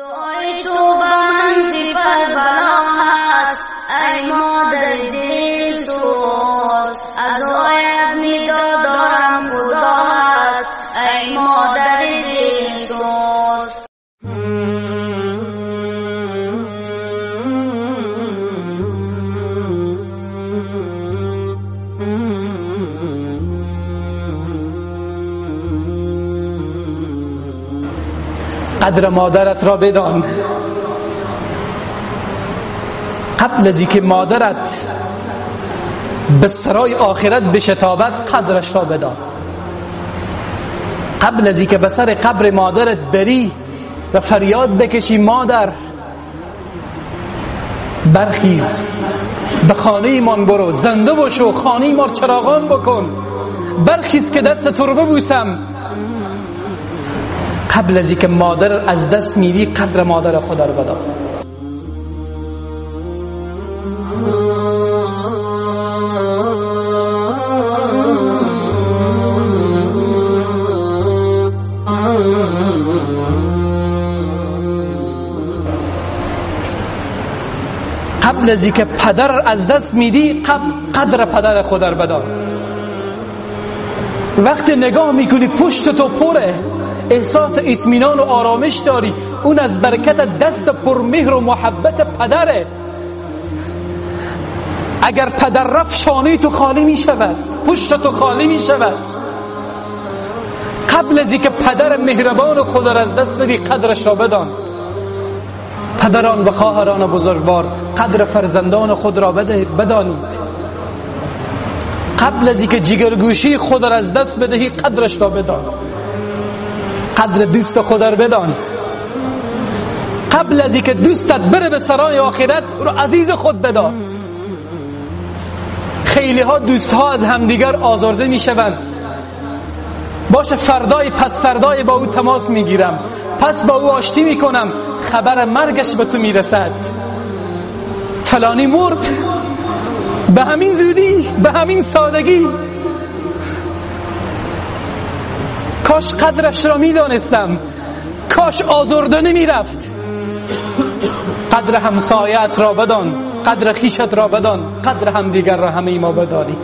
دعای تو قدر مادرت را بدان. قبل از که مادرت به سرای آخرت بشتابد قدرش را بدان. قبل از که به سر قبر مادرت بری و فریاد بکشی مادر برخیز. به خانه ایمان برو زنده باشو خانه ما چراغان بکن. برخیز که دست تو رو ببوسم. قبل از اینکه مادر از دست میدی قدر مادر خدا رو بدان قبل از اینکه پدر از دست میدی قدر پدر خدا رو بدان وقتی نگاه می‌کنی پشت تو پره. احساس اطمینان و آرامش داری. اون از برکت دست پرمهر و محبت پدره. اگر پدر رفت شانه تو خالی می شود پشت تو خالی می شود. قبل از اینکه پدر مهربان خود را از دست بدی قدرش را بدان. پدران و خواهران بزرگوار قدر فرزندان خود را بدانید. قبل از اینکه جگرگوشی خود را از دست بدهی قدرش را بدان. قدر دوست خود را بدان. قبل از اینکه دوستت بره به سرای آخرت رو عزیز خود بدار خیلی ها دوست ها از همدیگر آزرده می شوند باشه فردای پس فردای با او تماس می گیرم پس با او آشتی می کنم خبر مرگش به تو می رسد فلانی مرد. به همین زودی به همین سادگی. کاش قدرش را می‌دانستم. کاش آزرده نمی رفت قدر همسایت را بدان قدر خیشت را بدان قدر همدیگر را همه ما بدانی.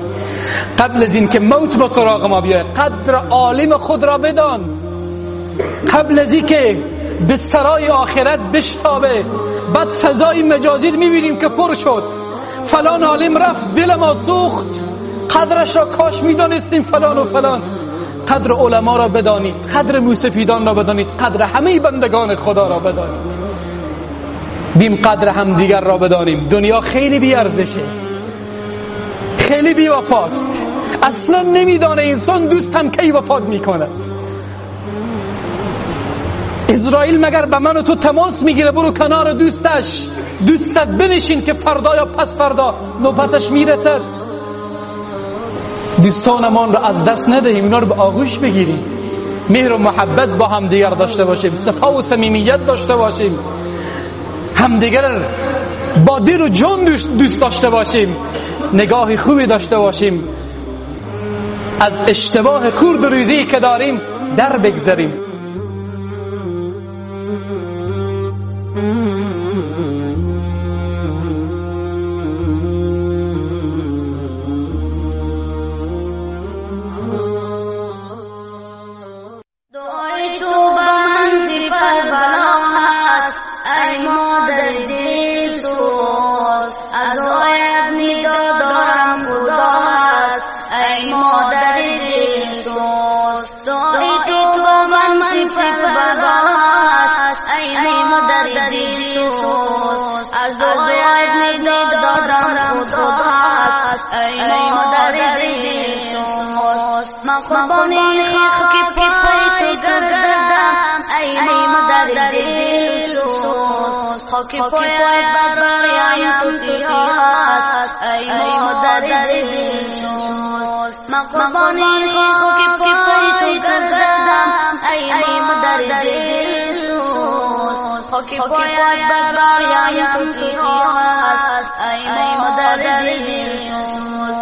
قبل از این که موت با سراغ ما بیاید قدر عالم خود را بدان. قبل از این که به سرای آخرت بشتابه بعد فضای مجازی می‌بینیم که پر شد. فلان عالم رفت دل ما سوخت قدرش را کاش می‌دانستیم فلان و فلان. قدر علما را بدانید قدر موسفیدان را بدانید قدر همه بندگان خدا را بدانید. بیم قدر هم دیگر را بدانیم. دنیا خیلی بی ارزشه خیلی بی وفاست اصلا نمیدانه انسان دوست کی وفات می‌کند. اسرائیل مگر به من و تو تماس می‌گیره؟ برو کنار دوستش. دوستت بنشین که فردا یا پس فردا نوبتش می‌رسد. دوستانمان رو از دست ندهیم اینا رو به آغوش بگیریم. مهر و محبت با هم دیگر داشته باشیم صفا و صمیمیت داشته باشیم. همدیگر با دل و جان دوست داشته باشیم. نگاه خوبی داشته باشیم. از اشتباه خورد و ریزی که داریم در بگذاریم ای مادر دل سوز از دعایت ندا دارم خدا هست ای مادر دل سوز من قربانی خاک پای تو گردم ای مادر دل سوز خاک پای برایم تو هست ای مادر دل سوز من قربانی خاک پای تو گردم ای مادر دل سوز خاک پای برایم تو هست ای مادر دل سوز